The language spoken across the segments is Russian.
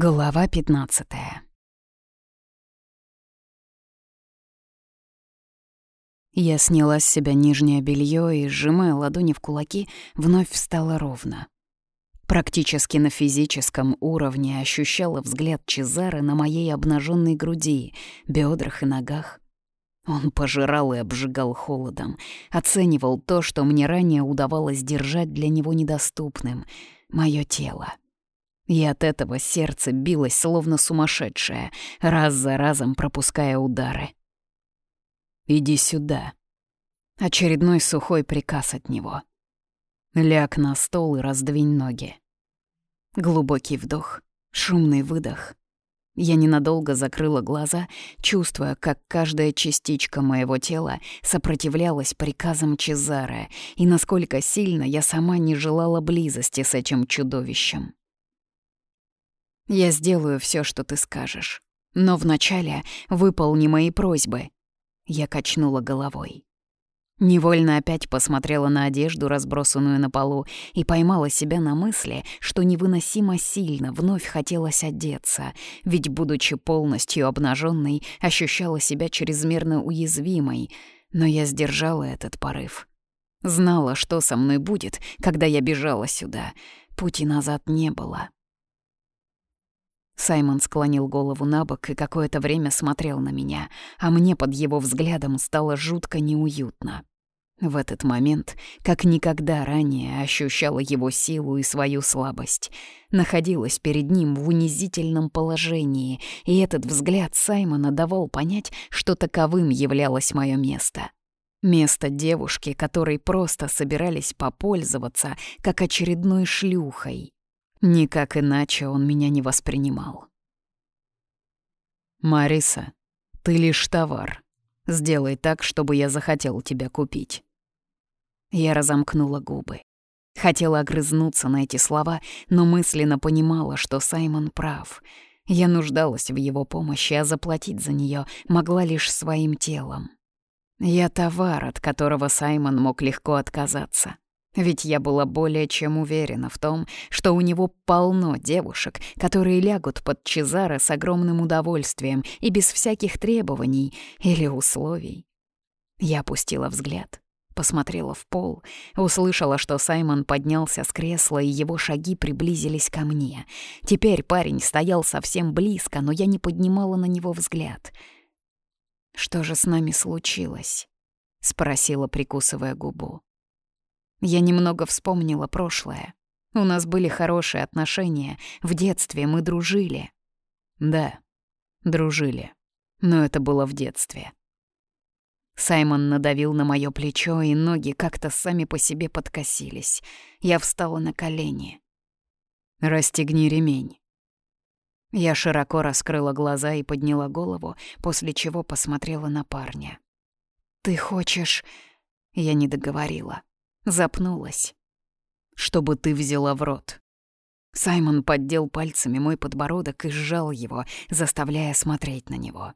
Глава 15 Я сняла с себя нижнее белье и, сжимая ладони в кулаки, вновь встала ровно. Практически на физическом уровне ощущала взгляд Чезары на моей обнаженной груди, бедрах и ногах. Он пожирал и обжигал холодом, оценивал то, что мне ранее удавалось держать для него недоступным — мое тело. И от этого сердце билось словно сумасшедшее, раз за разом пропуская удары. «Иди сюда». Очередной сухой приказ от него. Ляг на стол и раздвинь ноги. Глубокий вдох, шумный выдох. Я ненадолго закрыла глаза, чувствуя, как каждая частичка моего тела сопротивлялась приказам Чезаре и насколько сильно я сама не желала близости с этим чудовищем. Я сделаю все, что ты скажешь. Но вначале выполни мои просьбы. Я качнула головой. Невольно опять посмотрела на одежду, разбросанную на полу, и поймала себя на мысли, что невыносимо сильно вновь хотелось одеться, ведь, будучи полностью обнаженной, ощущала себя чрезмерно уязвимой, но я сдержала этот порыв. Знала, что со мной будет, когда я бежала сюда. Пути назад не было. Саймон склонил голову на бок и какое-то время смотрел на меня, а мне под его взглядом стало жутко неуютно. В этот момент, как никогда ранее, ощущала его силу и свою слабость. Находилась перед ним в унизительном положении, и этот взгляд Саймона давал понять, что таковым являлось мое место. Место девушки, которой просто собирались попользоваться, как очередной шлюхой. Никак иначе он меня не воспринимал. «Мариса, ты лишь товар. Сделай так, чтобы я захотел тебя купить». Я разомкнула губы. Хотела огрызнуться на эти слова, но мысленно понимала, что Саймон прав. Я нуждалась в его помощи, а заплатить за нее могла лишь своим телом. Я товар, от которого Саймон мог легко отказаться. Ведь я была более чем уверена в том, что у него полно девушек, которые лягут под Чезаро с огромным удовольствием и без всяких требований или условий. Я опустила взгляд, посмотрела в пол, услышала, что Саймон поднялся с кресла, и его шаги приблизились ко мне. Теперь парень стоял совсем близко, но я не поднимала на него взгляд. «Что же с нами случилось?» — спросила, прикусывая губу. Я немного вспомнила прошлое. У нас были хорошие отношения, в детстве мы дружили. Да, дружили, но это было в детстве. Саймон надавил на моё плечо, и ноги как-то сами по себе подкосились. Я встала на колени. «Расстегни ремень». Я широко раскрыла глаза и подняла голову, после чего посмотрела на парня. «Ты хочешь...» Я не договорила. Запнулась. «Чтобы ты взяла в рот». Саймон поддел пальцами мой подбородок и сжал его, заставляя смотреть на него.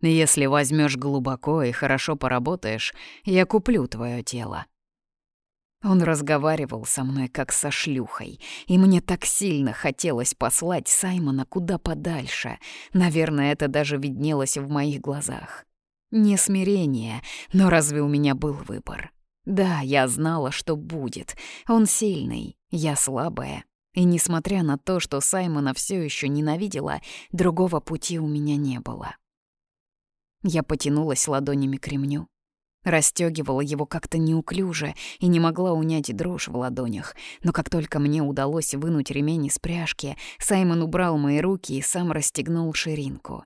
«Если возьмешь глубоко и хорошо поработаешь, я куплю твое тело». Он разговаривал со мной как со шлюхой, и мне так сильно хотелось послать Саймона куда подальше. Наверное, это даже виднелось в моих глазах. Не смирение, но разве у меня был выбор? Да, я знала, что будет. Он сильный, я слабая. И несмотря на то, что Саймона все еще ненавидела, другого пути у меня не было. Я потянулась ладонями к ремню. Растёгивала его как-то неуклюже и не могла унять дрожь в ладонях. Но как только мне удалось вынуть ремень из пряжки, Саймон убрал мои руки и сам расстегнул ширинку.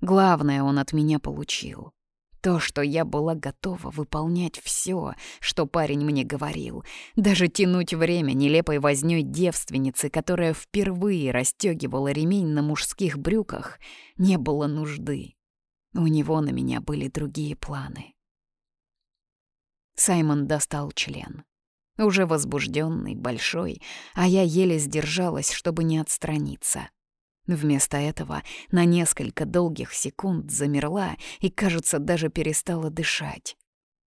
Главное он от меня получил. То, что я была готова выполнять все, что парень мне говорил, даже тянуть время нелепой вознёй девственницы, которая впервые расстёгивала ремень на мужских брюках, не было нужды. У него на меня были другие планы. Саймон достал член. Уже возбужденный, большой, а я еле сдержалась, чтобы не отстраниться. Вместо этого на несколько долгих секунд замерла и, кажется, даже перестала дышать.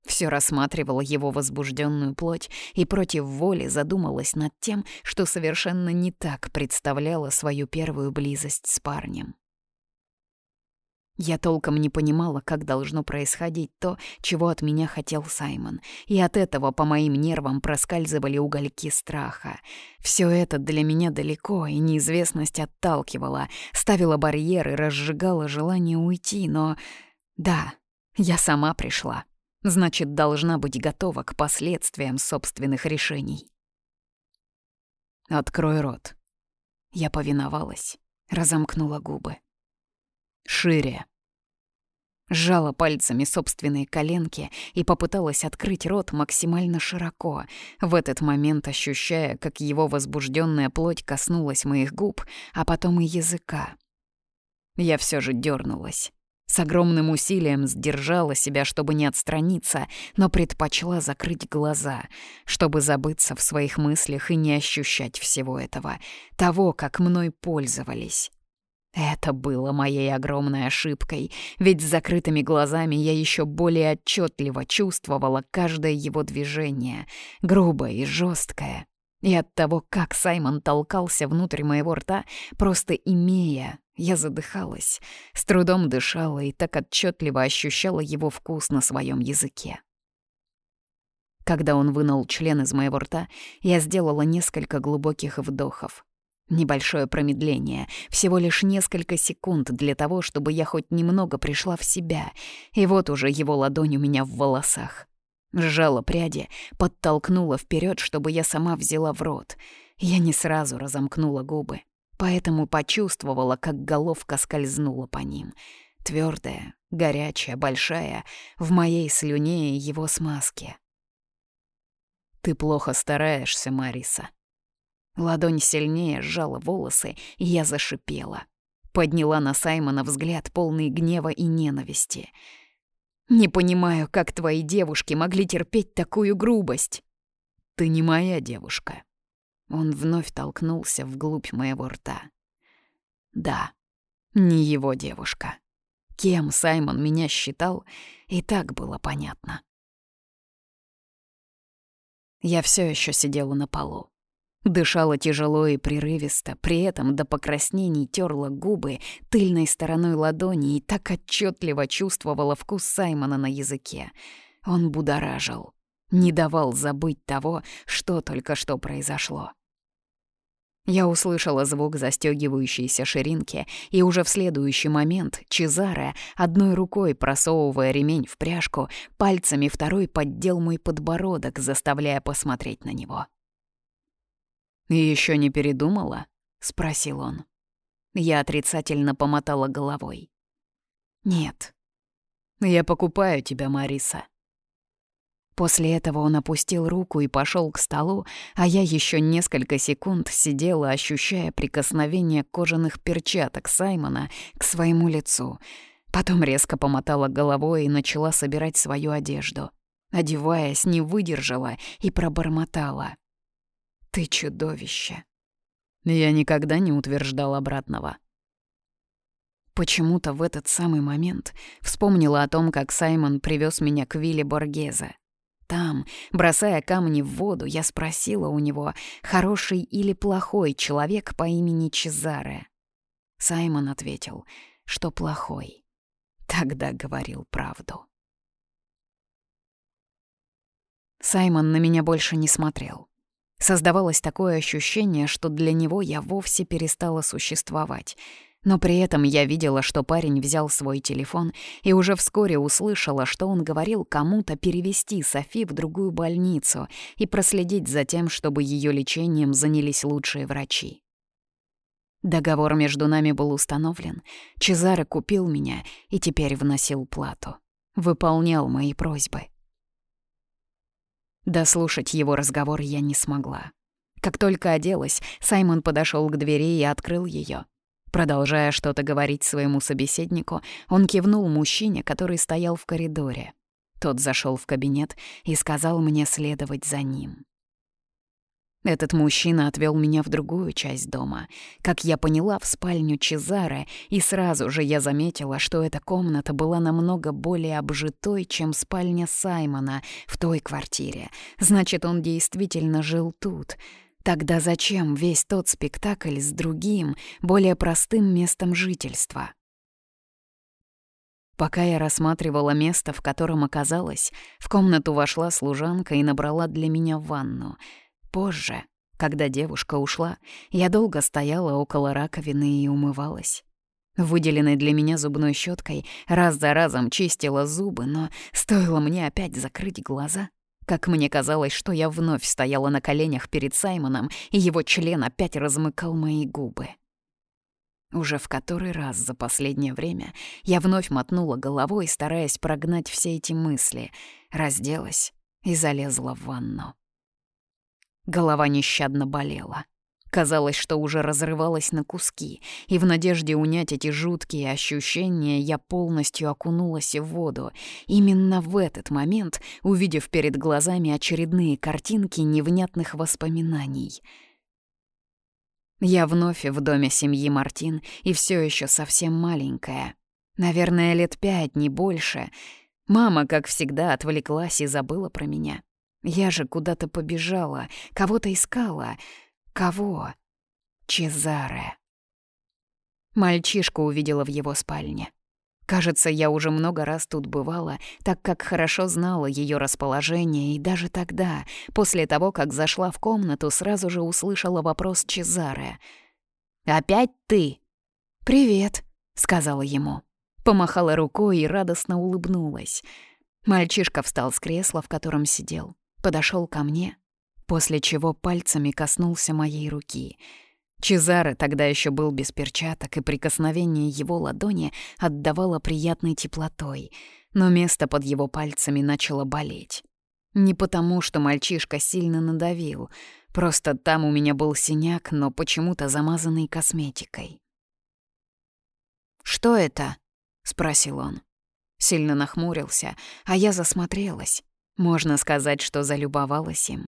Все рассматривала его возбужденную плоть и против воли задумалась над тем, что совершенно не так представляла свою первую близость с парнем. Я толком не понимала, как должно происходить то, чего от меня хотел Саймон, и от этого по моим нервам проскальзывали угольки страха. Все это для меня далеко, и неизвестность отталкивала, ставила барьеры, разжигала желание уйти, но... Да, я сама пришла. Значит, должна быть готова к последствиям собственных решений. «Открой рот». Я повиновалась, разомкнула губы. «Шире», сжала пальцами собственные коленки и попыталась открыть рот максимально широко, в этот момент ощущая, как его возбужденная плоть коснулась моих губ, а потом и языка. Я все же дернулась. С огромным усилием сдержала себя, чтобы не отстраниться, но предпочла закрыть глаза, чтобы забыться в своих мыслях и не ощущать всего этого, того, как мной пользовались. Это было моей огромной ошибкой, ведь с закрытыми глазами я еще более отчетливо чувствовала каждое его движение, грубое и жесткое. И от того, как Саймон толкался внутрь моего рта, просто имея, я задыхалась, с трудом дышала и так отчетливо ощущала его вкус на своем языке. Когда он вынул член из моего рта, я сделала несколько глубоких вдохов. Небольшое промедление, всего лишь несколько секунд для того, чтобы я хоть немного пришла в себя, и вот уже его ладонь у меня в волосах. Сжала пряди, подтолкнула вперед, чтобы я сама взяла в рот. Я не сразу разомкнула губы, поэтому почувствовала, как головка скользнула по ним. Твердая, горячая, большая, в моей слюне и его смазке. «Ты плохо стараешься, Мариса», Ладонь сильнее сжала волосы, и я зашипела. Подняла на Саймона взгляд, полный гнева и ненависти. «Не понимаю, как твои девушки могли терпеть такую грубость». «Ты не моя девушка». Он вновь толкнулся вглубь моего рта. «Да, не его девушка. Кем Саймон меня считал, и так было понятно». Я все еще сидела на полу. Дышала тяжело и прерывисто, при этом до покраснений терла губы тыльной стороной ладони и так отчетливо чувствовала вкус Саймона на языке. Он будоражил, не давал забыть того, что только что произошло. Я услышала звук застегивающейся ширинки, и уже в следующий момент Чезаре, одной рукой просовывая ремень в пряжку, пальцами второй поддел мой подбородок, заставляя посмотреть на него. «И еще не передумала?» — спросил он. Я отрицательно помотала головой. «Нет». «Я покупаю тебя, Мариса». После этого он опустил руку и пошел к столу, а я еще несколько секунд сидела, ощущая прикосновение кожаных перчаток Саймона к своему лицу. Потом резко помотала головой и начала собирать свою одежду. Одеваясь, не выдержала и пробормотала. Ты чудовище. Я никогда не утверждал обратного. Почему-то в этот самый момент вспомнила о том, как Саймон привез меня к вилле Боргезе. Там, бросая камни в воду, я спросила у него, хороший или плохой человек по имени Чезаре. Саймон ответил, что плохой. Тогда говорил правду. Саймон на меня больше не смотрел. Создавалось такое ощущение, что для него я вовсе перестала существовать. Но при этом я видела, что парень взял свой телефон и уже вскоре услышала, что он говорил кому-то перевести Софи в другую больницу и проследить за тем, чтобы ее лечением занялись лучшие врачи. Договор между нами был установлен. Чезаре купил меня и теперь вносил плату. Выполнял мои просьбы. Дослушать его разговор я не смогла. Как только оделась, Саймон подошел к двери и открыл ее. Продолжая что-то говорить своему собеседнику, он кивнул мужчине, который стоял в коридоре. Тот зашел в кабинет и сказал мне следовать за ним. Этот мужчина отвел меня в другую часть дома. Как я поняла, в спальню Чезаре, и сразу же я заметила, что эта комната была намного более обжитой, чем спальня Саймона в той квартире. Значит, он действительно жил тут. Тогда зачем весь тот спектакль с другим, более простым местом жительства? Пока я рассматривала место, в котором оказалась, в комнату вошла служанка и набрала для меня ванну — Позже, когда девушка ушла, я долго стояла около раковины и умывалась. Выделенной для меня зубной щеткой раз за разом чистила зубы, но стоило мне опять закрыть глаза, как мне казалось, что я вновь стояла на коленях перед Саймоном, и его член опять размыкал мои губы. Уже в который раз за последнее время я вновь мотнула головой, стараясь прогнать все эти мысли, разделась и залезла в ванну. Голова нещадно болела. Казалось, что уже разрывалась на куски, и в надежде унять эти жуткие ощущения я полностью окунулась в воду. Именно в этот момент, увидев перед глазами очередные картинки невнятных воспоминаний. Я вновь в доме семьи Мартин и все еще совсем маленькая. Наверное, лет пять, не больше. Мама, как всегда, отвлеклась и забыла про меня. Я же куда-то побежала, кого-то искала. Кого? Чезаре. Мальчишку увидела в его спальне. Кажется, я уже много раз тут бывала, так как хорошо знала ее расположение, и даже тогда, после того, как зашла в комнату, сразу же услышала вопрос Чезаре. «Опять ты?» «Привет», — сказала ему. Помахала рукой и радостно улыбнулась. Мальчишка встал с кресла, в котором сидел подошел ко мне, после чего пальцами коснулся моей руки. Чезаре тогда еще был без перчаток, и прикосновение его ладони отдавало приятной теплотой, но место под его пальцами начало болеть. Не потому, что мальчишка сильно надавил, просто там у меня был синяк, но почему-то замазанный косметикой. «Что это?» — спросил он. Сильно нахмурился, а я засмотрелась. Можно сказать, что залюбовалась им.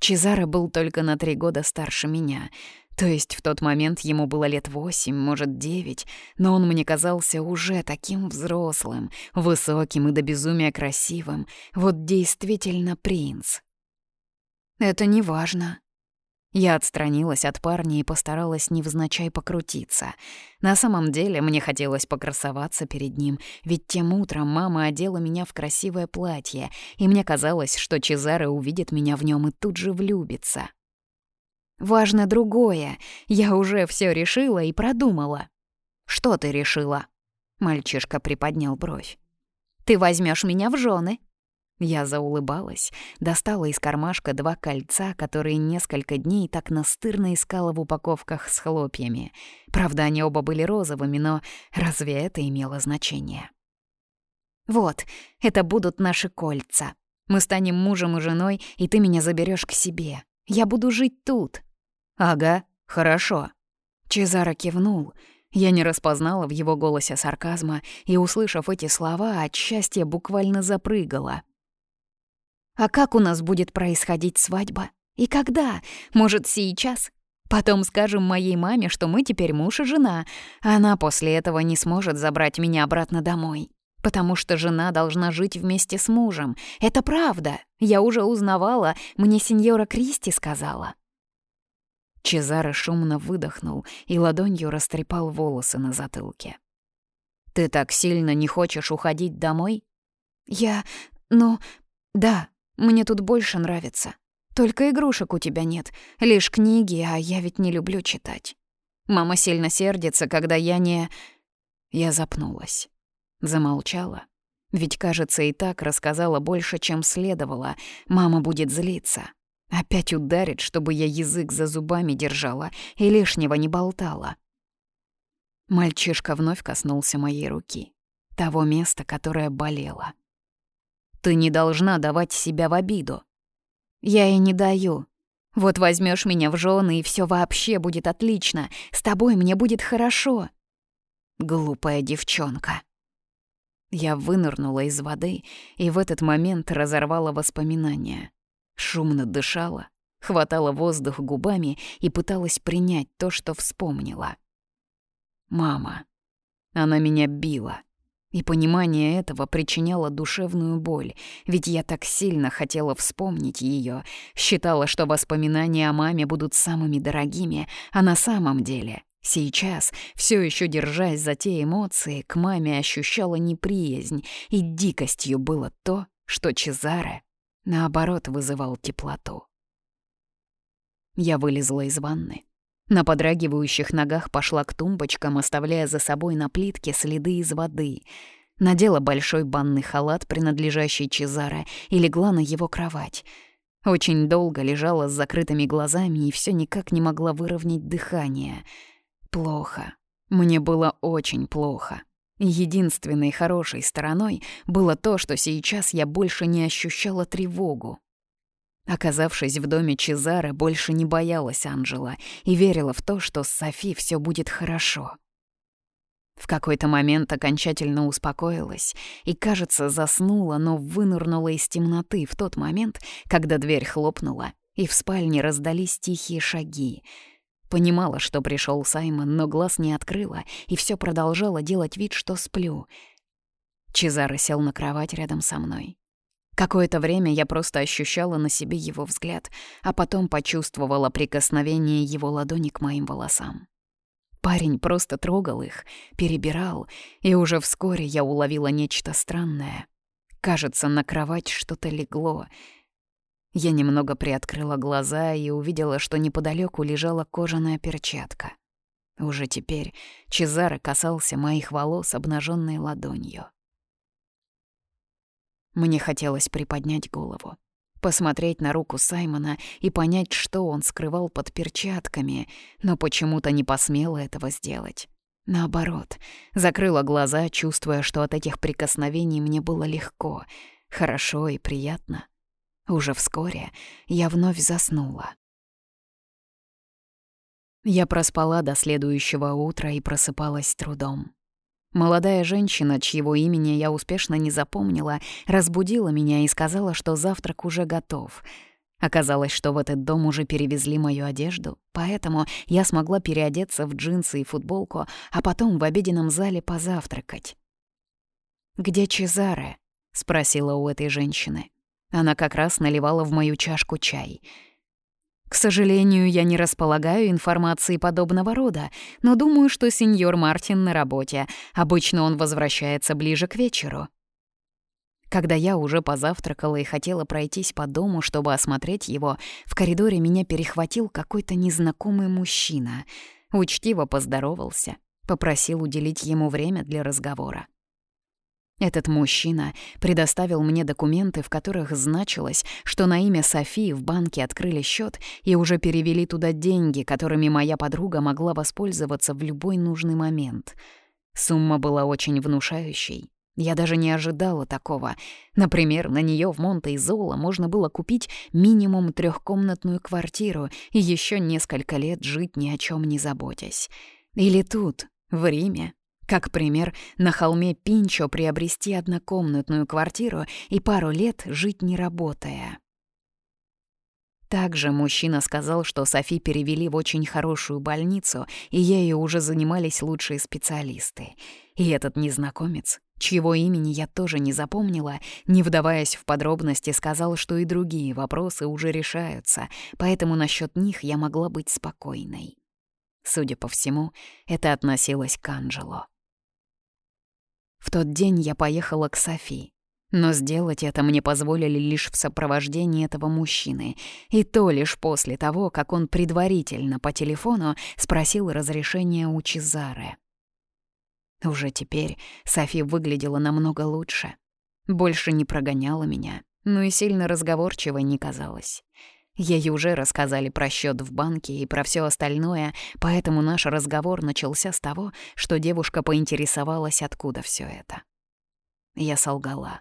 Чезаро был только на три года старше меня, то есть в тот момент ему было лет восемь, может, девять, но он мне казался уже таким взрослым, высоким и до безумия красивым, вот действительно принц. «Это не важно», я отстранилась от парня и постаралась невзначай покрутиться. На самом деле мне хотелось покрасоваться перед ним, ведь тем утром мама одела меня в красивое платье, и мне казалось, что Чезаре увидит меня в нем и тут же влюбится. «Важно другое. Я уже все решила и продумала». «Что ты решила?» Мальчишка приподнял бровь. «Ты возьмешь меня в жены. Я заулыбалась, достала из кармашка два кольца, которые несколько дней так настырно искала в упаковках с хлопьями. Правда, они оба были розовыми, но разве это имело значение? «Вот, это будут наши кольца. Мы станем мужем и женой, и ты меня заберешь к себе. Я буду жить тут». «Ага, хорошо». Чезаро кивнул. Я не распознала в его голосе сарказма и, услышав эти слова, от счастья буквально запрыгала. А как у нас будет происходить свадьба? И когда? Может, сейчас? Потом скажем моей маме, что мы теперь муж и жена. Она после этого не сможет забрать меня обратно домой. Потому что жена должна жить вместе с мужем. Это правда. Я уже узнавала, мне сеньора Кристи сказала. Чезаре шумно выдохнул и ладонью растрепал волосы на затылке. «Ты так сильно не хочешь уходить домой?» «Я... ну... да, мне тут больше нравится. Только игрушек у тебя нет, лишь книги, а я ведь не люблю читать. Мама сильно сердится, когда я не...» Я запнулась. Замолчала. Ведь, кажется, и так рассказала больше, чем следовало. Мама будет злиться. Опять ударит, чтобы я язык за зубами держала и лишнего не болтала. Мальчишка вновь коснулся моей руки. Того места, которое болело. Ты не должна давать себя в обиду. Я и не даю. Вот возьмешь меня в жены, и все вообще будет отлично. С тобой мне будет хорошо. Глупая девчонка. Я вынырнула из воды и в этот момент разорвала воспоминания. Шумно дышала, хватала воздух губами и пыталась принять то, что вспомнила. Мама. Она меня била. И понимание этого причиняло душевную боль, ведь я так сильно хотела вспомнить ее, считала, что воспоминания о маме будут самыми дорогими, а на самом деле Сейчас, все еще держась за те эмоции, к маме ощущала неприязнь, и дикостью было то, что Чезаре, наоборот, вызывал теплоту. Я вылезла из ванны. На подрагивающих ногах пошла к тумбочкам, оставляя за собой на плитке следы из воды. Надела большой банный халат, принадлежащий Чезаре, и легла на его кровать. Очень долго лежала с закрытыми глазами и все никак не могла выровнять дыхание — Плохо. Мне было очень плохо. Единственной хорошей стороной было то, что сейчас я больше не ощущала тревогу. Оказавшись в доме Чезары, больше не боялась Анжела и верила в то, что с Софи все будет хорошо. В какой-то момент окончательно успокоилась и, кажется, заснула, но вынырнула из темноты в тот момент, когда дверь хлопнула, и в спальне раздались тихие шаги — Понимала, что пришел Саймон, но глаз не открыла и все продолжала делать вид, что сплю. Чезаро сел на кровать рядом со мной. Какое-то время я просто ощущала на себе его взгляд, а потом почувствовала прикосновение его ладони к моим волосам. Парень просто трогал их, перебирал, и уже вскоре я уловила нечто странное. Кажется, на кровать что-то легло — я немного приоткрыла глаза и увидела, что неподалеку лежала кожаная перчатка. Уже теперь Чезаро касался моих волос обнаженной ладонью. Мне хотелось приподнять голову, посмотреть на руку Саймона и понять, что он скрывал под перчатками, но почему-то не посмела этого сделать. Наоборот, закрыла глаза, чувствуя, что от этих прикосновений мне было легко, хорошо и приятно. Уже вскоре я вновь заснула. Я проспала до следующего утра и просыпалась с трудом. Молодая женщина, чьего имени я успешно не запомнила, разбудила меня и сказала, что завтрак уже готов. Оказалось, что в этот дом уже перевезли мою одежду, поэтому я смогла переодеться в джинсы и футболку, а потом в обеденном зале позавтракать. «Где Чезаре?» — спросила у этой женщины. Она как раз наливала в мою чашку чай. К сожалению, я не располагаю информацией подобного рода, но думаю, что сеньор Мартин на работе. Обычно он возвращается ближе к вечеру. Когда я уже позавтракала и хотела пройтись по дому, чтобы осмотреть его, в коридоре меня перехватил какой-то незнакомый мужчина. Учтиво поздоровался, попросил уделить ему время для разговора. Этот мужчина предоставил мне документы, в которых значилось, что на имя Софии в банке открыли счет и уже перевели туда деньги, которыми моя подруга могла воспользоваться в любой нужный момент. Сумма была очень внушающей. Я даже не ожидала такого. Например, на нее в Монте-Изоло можно было купить минимум трехкомнатную квартиру и еще несколько лет жить ни о чем не заботясь. Или тут, в Риме, как пример, на холме Пинчо приобрести однокомнатную квартиру и пару лет жить не работая. Также мужчина сказал, что Софи перевели в очень хорошую больницу, и ею уже занимались лучшие специалисты. И этот незнакомец, чьего имени я тоже не запомнила, не вдаваясь в подробности, сказал, что и другие вопросы уже решаются, поэтому насчет них я могла быть спокойной. Судя по всему, это относилось к Анжело. В тот день я поехала к Софи. Но сделать это мне позволили лишь в сопровождении этого мужчины, и то лишь после того, как он предварительно по телефону спросил разрешения у Чезаре. Уже теперь Софи выглядела намного лучше. Больше не прогоняла меня, но и сильно разговорчивой не казалась. Ей уже рассказали про счет в банке и про все остальное, поэтому наш разговор начался с того, что девушка поинтересовалась, откуда все это. Я солгала.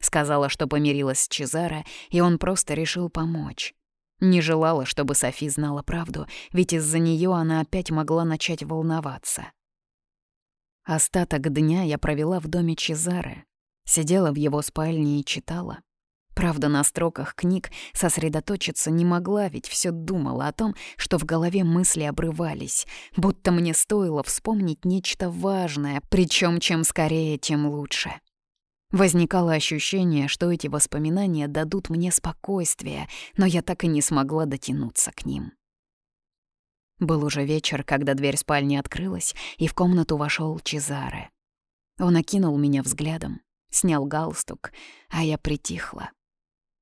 Сказала, что помирилась с Чезаро, и он просто решил помочь. Не желала, чтобы Софи знала правду, ведь из-за нее она опять могла начать волноваться. Остаток дня я провела в доме Чезаре, сидела в его спальне и читала. Правда, на строках книг сосредоточиться не могла, ведь все думала о том, что в голове мысли обрывались, будто мне стоило вспомнить нечто важное, причем чем скорее, тем лучше. Возникало ощущение, что эти воспоминания дадут мне спокойствие, но я так и не смогла дотянуться к ним. Был уже вечер, когда дверь спальни открылась, и в комнату вошел Чезаре. Он окинул меня взглядом, снял галстук, а я притихла.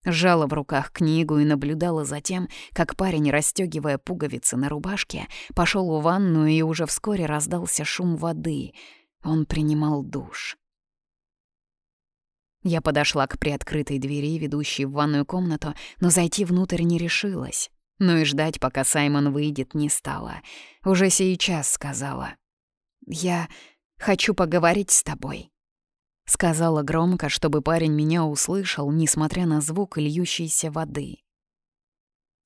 Сжала в руках книгу и наблюдала за тем, как парень, расстёгивая пуговицы на рубашке, пошел в ванную и уже вскоре раздался шум воды. Он принимал душ. Я подошла к приоткрытой двери, ведущей в ванную комнату, но зайти внутрь не решилась. Но и ждать, пока Саймон выйдет, не стала. Уже сейчас сказала. «Я хочу поговорить с тобой». Сказала громко, чтобы парень меня услышал, несмотря на звук льющейся воды.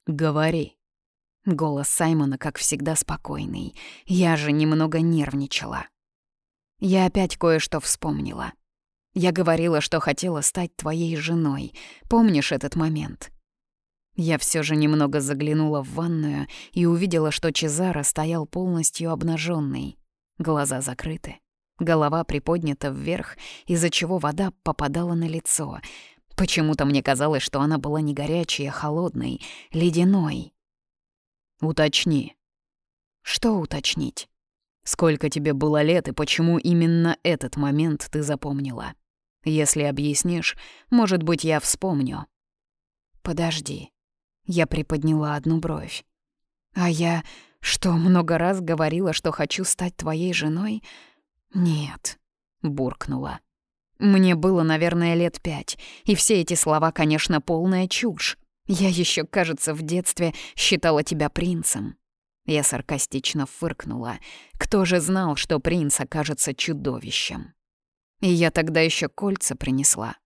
«Говори». Голос Саймона, как всегда, спокойный. Я же немного нервничала. Я опять кое-что вспомнила. Я говорила, что хотела стать твоей женой. Помнишь этот момент? Я все же немного заглянула в ванную и увидела, что Чезаро стоял полностью обнаженный, глаза закрыты. Голова приподнята вверх, из-за чего вода попадала на лицо. Почему-то мне казалось, что она была не горячей, а холодной, ледяной. «Уточни». «Что уточнить?» «Сколько тебе было лет и почему именно этот момент ты запомнила? Если объяснишь, может быть, я вспомню». «Подожди». Я приподняла одну бровь. «А я что, много раз говорила, что хочу стать твоей женой?» «Нет», — буркнула. «Мне было, наверное, лет пять, и все эти слова, конечно, полная чушь. Я еще, кажется, в детстве считала тебя принцем». Я саркастично фыркнула. Кто же знал, что принц окажется чудовищем? И я тогда еще кольца принесла.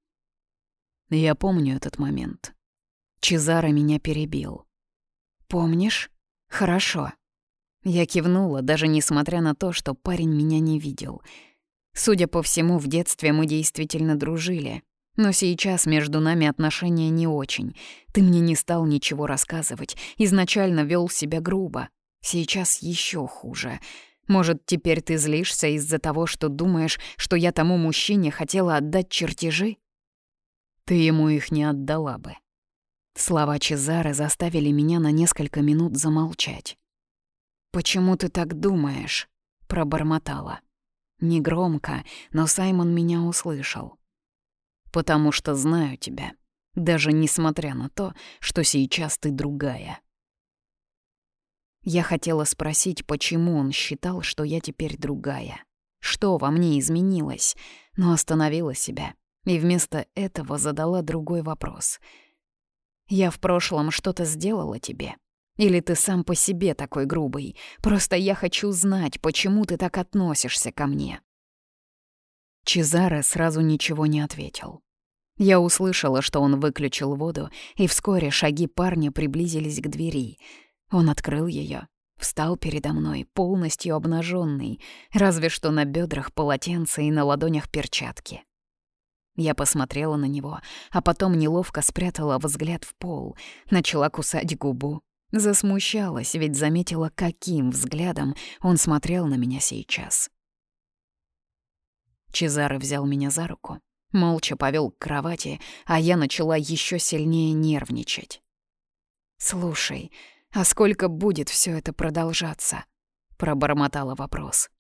Я помню этот момент. Чезаро меня перебил. «Помнишь? Хорошо. Я кивнула, даже несмотря на то, что парень меня не видел. Судя по всему, в детстве мы действительно дружили. Но сейчас между нами отношения не очень. Ты мне не стал ничего рассказывать, изначально вел себя грубо. Сейчас еще хуже. Может, теперь ты злишься из-за того, что думаешь, что я тому мужчине хотела отдать чертежи? Ты ему их не отдала бы. Слова Чезары заставили меня на несколько минут замолчать. «Почему ты так думаешь?» — пробормотала. Негромко, но Саймон меня услышал. «Потому что знаю тебя, даже несмотря на то, что сейчас ты другая». Я хотела спросить, почему он считал, что я теперь другая. Что во мне изменилось, но остановила себя и вместо этого задала другой вопрос. «Я в прошлом что-то сделала тебе?» Или ты сам по себе такой грубый? Просто я хочу знать, почему ты так относишься ко мне». Чезаре сразу ничего не ответил. Я услышала, что он выключил воду, и вскоре шаги парня приблизились к двери. Он открыл ее, встал передо мной, полностью обнаженный, разве что на бедрах полотенце и на ладонях перчатки. Я посмотрела на него, а потом неловко спрятала взгляд в пол, начала кусать губу, Засмущалась, ведь заметила, каким взглядом он смотрел на меня сейчас. Чезаро взял меня за руку, молча повел к кровати, а я начала еще сильнее нервничать. «Слушай, а сколько будет все это продолжаться?» — пробормотала вопрос.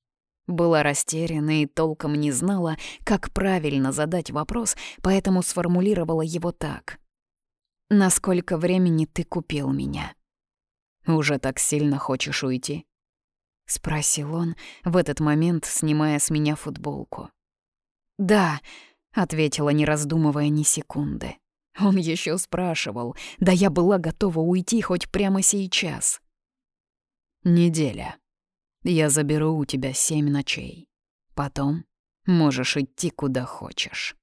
Была растеряна и толком не знала, как правильно задать вопрос, поэтому сформулировала его так. «Насколько времени ты купил меня?» «Уже так сильно хочешь уйти?» — спросил он, в этот момент снимая с меня футболку. «Да», — ответила, не раздумывая ни секунды. Он еще спрашивал, да я была готова уйти хоть прямо сейчас. «Неделя. Я заберу у тебя семь ночей. Потом можешь идти куда хочешь».